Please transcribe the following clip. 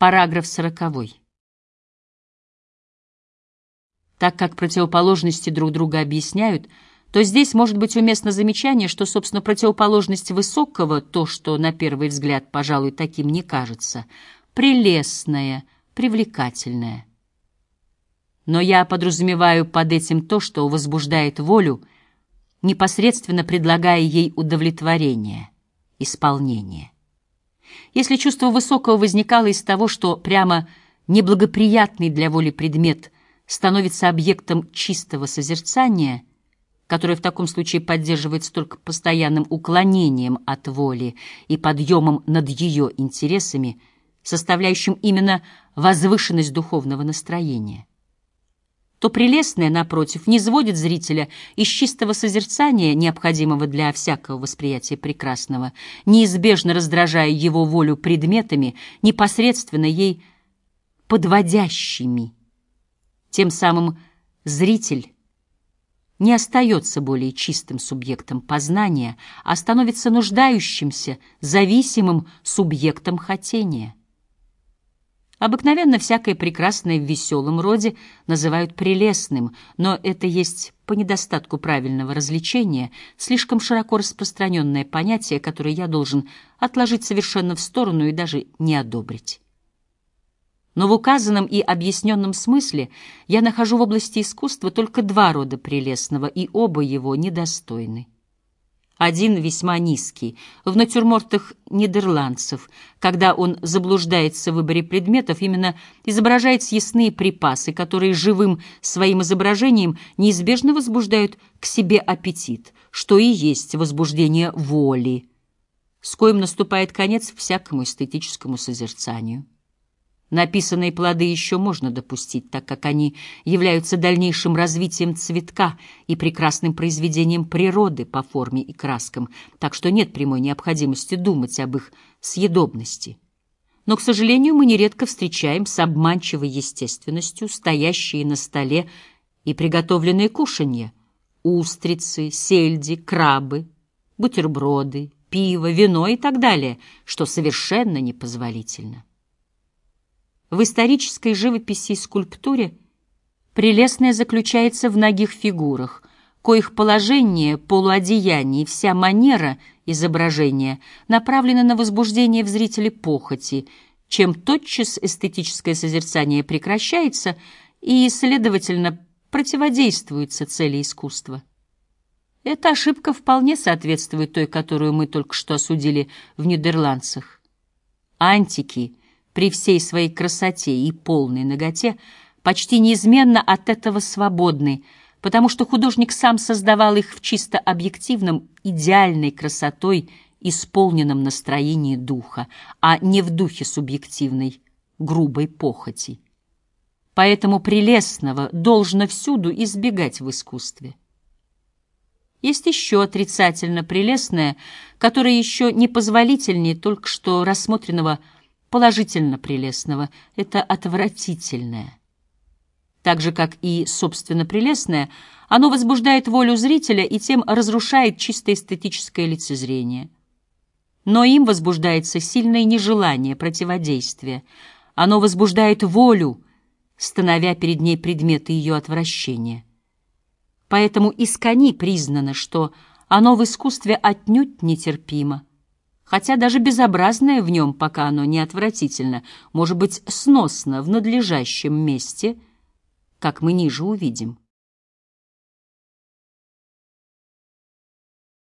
Параграф сороковой. Так как противоположности друг друга объясняют, то здесь может быть уместно замечание, что, собственно, противоположность высокого, то, что на первый взгляд, пожалуй, таким не кажется, прелестное, привлекательное. Но я подразумеваю под этим то, что возбуждает волю, непосредственно предлагая ей удовлетворение, исполнение. Если чувство высокого возникало из того, что прямо неблагоприятный для воли предмет становится объектом чистого созерцания, которое в таком случае поддерживается только постоянным уклонением от воли и подъемом над ее интересами, составляющим именно возвышенность духовного настроения, то прелестное, напротив, не сводит зрителя из чистого созерцания, необходимого для всякого восприятия прекрасного, неизбежно раздражая его волю предметами, непосредственно ей подводящими. Тем самым зритель не остается более чистым субъектом познания, а становится нуждающимся, зависимым субъектом хотения. Обыкновенно всякое прекрасное в веселом роде называют прелестным, но это есть по недостатку правильного развлечения слишком широко распространенное понятие, которое я должен отложить совершенно в сторону и даже не одобрить. Но в указанном и объясненном смысле я нахожу в области искусства только два рода прелестного, и оба его недостойны один весьма низкий, в натюрмортах нидерландцев, когда он заблуждается в выборе предметов, именно изображает съестные припасы, которые живым своим изображением неизбежно возбуждают к себе аппетит, что и есть возбуждение воли, с коим наступает конец всякому эстетическому созерцанию. Написанные плоды еще можно допустить, так как они являются дальнейшим развитием цветка и прекрасным произведением природы по форме и краскам, так что нет прямой необходимости думать об их съедобности. Но, к сожалению, мы нередко встречаем с обманчивой естественностью стоящие на столе и приготовленные кушанья — устрицы, сельди, крабы, бутерброды, пиво, вино и так далее, что совершенно непозволительно. В исторической живописи и скульптуре прелестное заключается в ногих фигурах, коих положение, полуодеяние и вся манера изображения направлены на возбуждение в зрителе похоти, чем тотчас эстетическое созерцание прекращается и, следовательно, противодействуется цели искусства. Эта ошибка вполне соответствует той, которую мы только что осудили в Нидерландцах. Антики — при всей своей красоте и полной ноготе, почти неизменно от этого свободны, потому что художник сам создавал их в чисто объективном, идеальной красотой, исполненном настроении духа, а не в духе субъективной, грубой похоти. Поэтому прелестного должно всюду избегать в искусстве. Есть еще отрицательно прелестное, которое еще непозволительнее только что рассмотренного положительно прелестного — это отвратительное. Так же, как и, собственно, прелестное, оно возбуждает волю зрителя и тем разрушает чисто эстетическое лицезрение. Но им возбуждается сильное нежелание, противодействие. Оно возбуждает волю, становя перед ней предметы ее отвращения. Поэтому из кони признано, что оно в искусстве отнюдь нетерпимо, хотя даже безобразное в нем, пока оно не отвратительно, может быть сносно в надлежащем месте, как мы ниже увидим.